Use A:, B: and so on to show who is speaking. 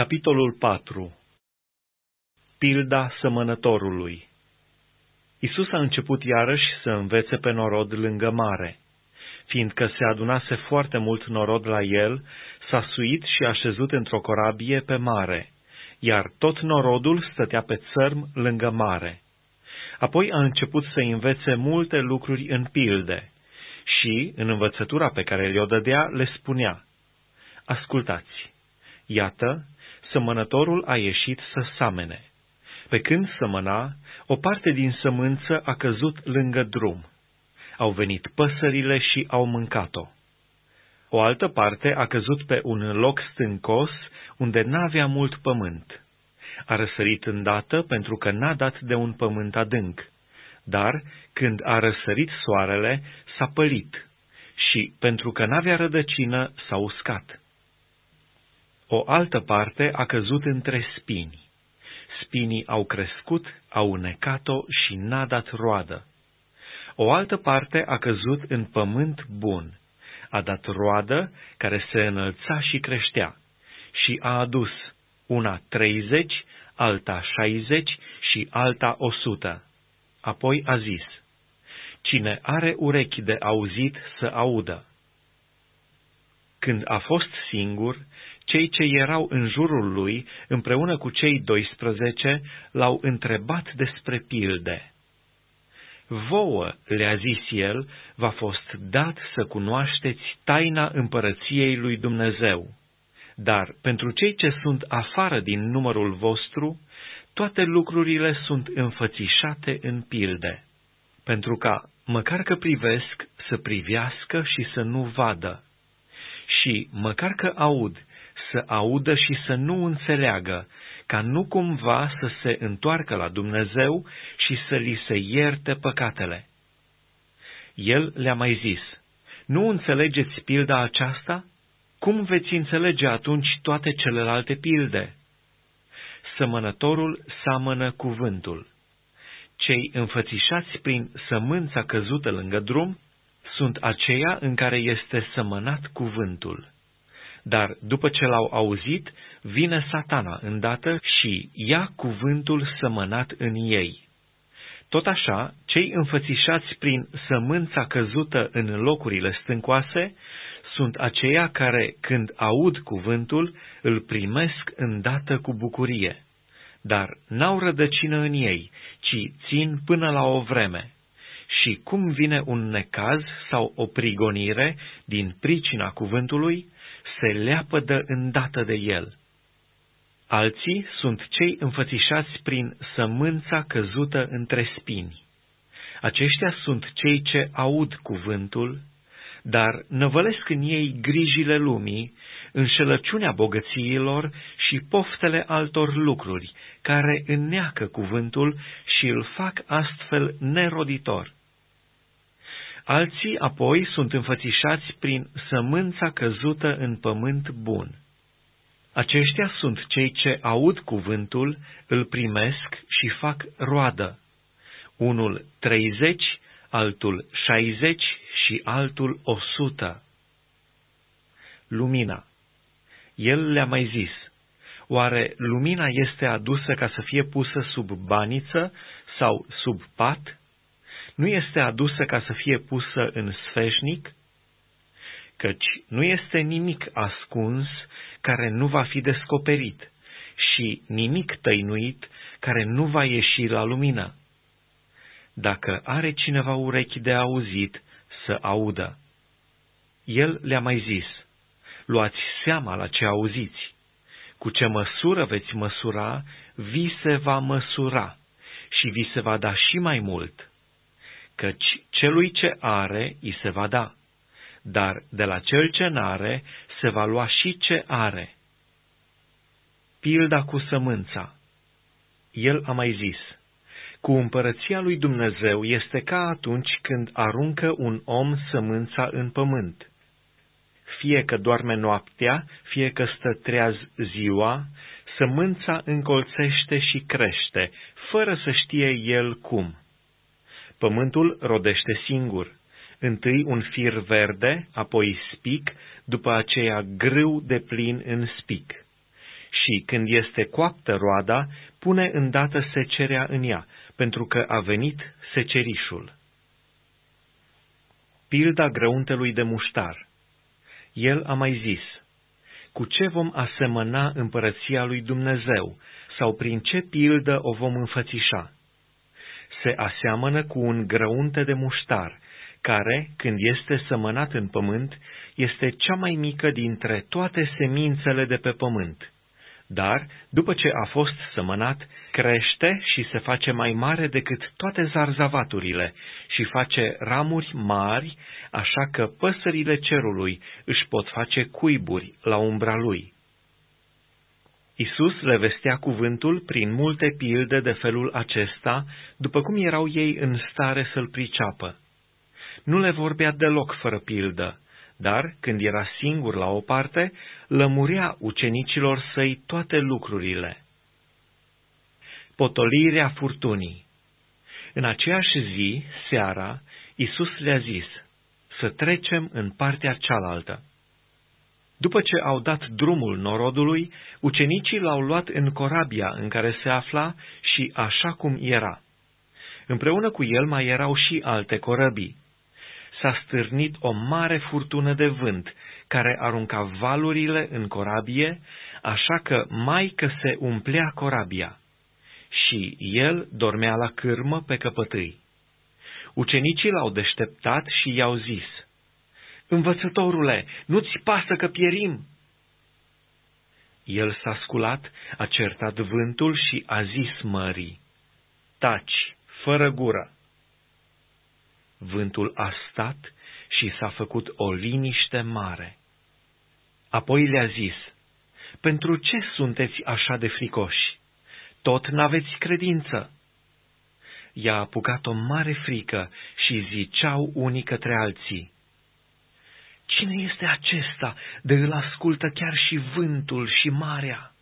A: Capitolul 4 Pilda sămănătorului Isus a început iarăși să învețe pe norod lângă mare. Fiindcă se adunase foarte mult norod la el, s-a suit și a șezut într-o corabie pe mare, iar tot norodul stătea pe țărm lângă mare. Apoi a început să învețe multe lucruri în pilde și, în învățătura pe care le-o dădea, le spunea, Ascultați! Iată, sămănătorul a ieșit să samene. Pe când sămăna, o parte din sămânță a căzut lângă drum. Au venit păsările și au mâncat-o. O altă parte a căzut pe un loc stâncos, unde n-avea mult pământ. A răsărit îndată pentru că n-a dat de un pământ adânc, dar când a răsărit soarele, s-a pălit și, pentru că n-avea rădăcină, s-a uscat. O altă parte a căzut între spini. Spinii au crescut, au necat-o și n-a dat roadă. O altă parte a căzut în pământ bun. A dat roadă care se înălța și creștea și a adus una treizeci, alta șaizeci și alta o sută. Apoi a zis, Cine are urechi de auzit să audă. Când a fost singur, cei ce erau în jurul lui, împreună cu cei 12, l-au întrebat despre pilde. Vouă, le-a zis el, v-a fost dat să cunoașteți taina împărăției lui Dumnezeu. Dar pentru cei ce sunt afară din numărul vostru, toate lucrurile sunt înfățișate în pilde, pentru ca, măcar că privesc, să privească și să nu vadă, și, măcar că aud, să audă și să nu înțeleagă, ca nu cumva să se întoarcă la Dumnezeu și să li se ierte păcatele. El le-a mai zis, Nu înțelegeți pilda aceasta? Cum veți înțelege atunci toate celelalte pilde? Sămănătorul samănă cuvântul. Cei înfățișați prin sămânța căzută lângă drum sunt aceia în care este sămănat cuvântul. Dar după ce l-au auzit, vine satana îndată și ia cuvântul sămănat în ei. Tot așa, cei înfățișați prin sămânța căzută în locurile stâncoase sunt aceia care, când aud cuvântul, îl primesc îndată cu bucurie, dar n-au rădăcină în ei, ci țin până la o vreme. Și cum vine un necaz sau o prigonire din pricina cuvântului, se leapădă îndată de el. Alții sunt cei înfățișați prin sămânța căzută între spini. Aceștia sunt cei ce aud cuvântul, dar năvălesc în ei grijile lumii, înșelăciunea bogățiilor și poftele altor lucruri, care înneacă cuvântul și îl fac astfel neroditor. Alții apoi sunt înfățișați prin sămânța căzută în pământ bun. Aceștia sunt cei ce aud cuvântul, îl primesc și fac roadă. Unul treizeci, altul șaizeci și altul o sută. Lumina. El le-a mai zis, oare lumina este adusă ca să fie pusă sub baniță sau sub pat? Nu este adusă ca să fie pusă în sfeșnic, căci nu este nimic ascuns care nu va fi descoperit și nimic tăinuit care nu va ieși la lumină. Dacă are cineva urechi de auzit, să audă. El le-a mai zis, luați seama la ce auziți. Cu ce măsură veți măsura, vi se va măsura și vi se va da și mai mult căci celui ce are îi se va da, dar de la cel ce n-are se va lua și ce are. Pilda cu sămânța El a mai zis, cu împărăția lui Dumnezeu este ca atunci când aruncă un om sămânța în pământ. Fie că doarme noaptea, fie că stă treaz ziua, sămânța încolțește și crește, fără să știe el cum. Pământul rodește singur, întâi un fir verde, apoi spic, după aceea grâu de plin în spic. și, când este coaptă roada, pune îndată secerea în ea, pentru că a venit secerișul. Pilda grăuntelui de muștar El a mai zis, Cu ce vom asemăna împărăția lui Dumnezeu, sau prin ce pildă o vom înfățișa? Se aseamănă cu un grăunte de muștar, care, când este sămănat în pământ, este cea mai mică dintre toate semințele de pe pământ. Dar, după ce a fost sămănat, crește și se face mai mare decât toate zarzavaturile și face ramuri mari, așa că păsările cerului își pot face cuiburi la umbra lui. Isus le vestea cuvântul prin multe pilde de felul acesta, după cum erau ei în stare să-l priceapă. Nu le vorbea deloc fără pildă, dar, când era singur la o parte, lămurea ucenicilor săi toate lucrurile. Potolirea furtunii În aceeași zi, seara, Isus le-a zis, să trecem în partea cealaltă. După ce au dat drumul norodului, ucenicii l-au luat în corabia în care se afla și așa cum era. Împreună cu el mai erau și alte corăbii s-a stârnit o mare furtună de vânt, care arunca valurile în corabie, așa că mai că se umplea corabia. Și el dormea la cârmă pe căpătâi. Ucenicii l-au deșteptat și i-au zis, Învățătorule, nu-ți pasă că pierim? El s-a sculat, a certat vântul și a zis mării, Taci, fără gură! Vântul a stat și s-a făcut o liniște mare. Apoi le-a zis, Pentru ce sunteți așa de fricoși? Tot n-aveți credință. I-a apucat o mare frică și ziceau unii către alții, Cine este acesta de îl ascultă chiar și vântul și marea?